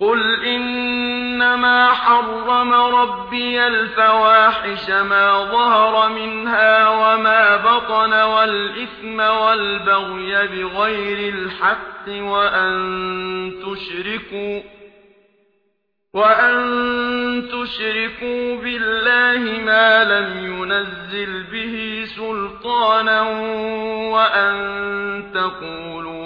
قل إنما حرم ربي الفواحش ما ظهر منها وما بطن والإثم والبغي بغير الحق وأن تشركوا وأن تشركوا بالله ما لم ينزل به سلطانا وأن تقولوا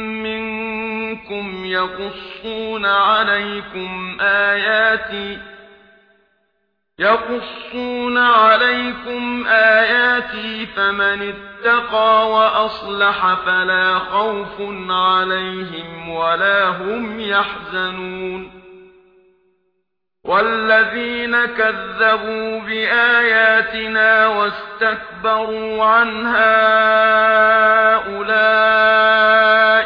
ربكم يقصون عليكم آياتي يقصون عليكم آياتي فمن اتقى وأصلح فلا خوف عليهم ولا هم يحزنون والذين كذبوا بآياتنا واستكبروا عنها أولئك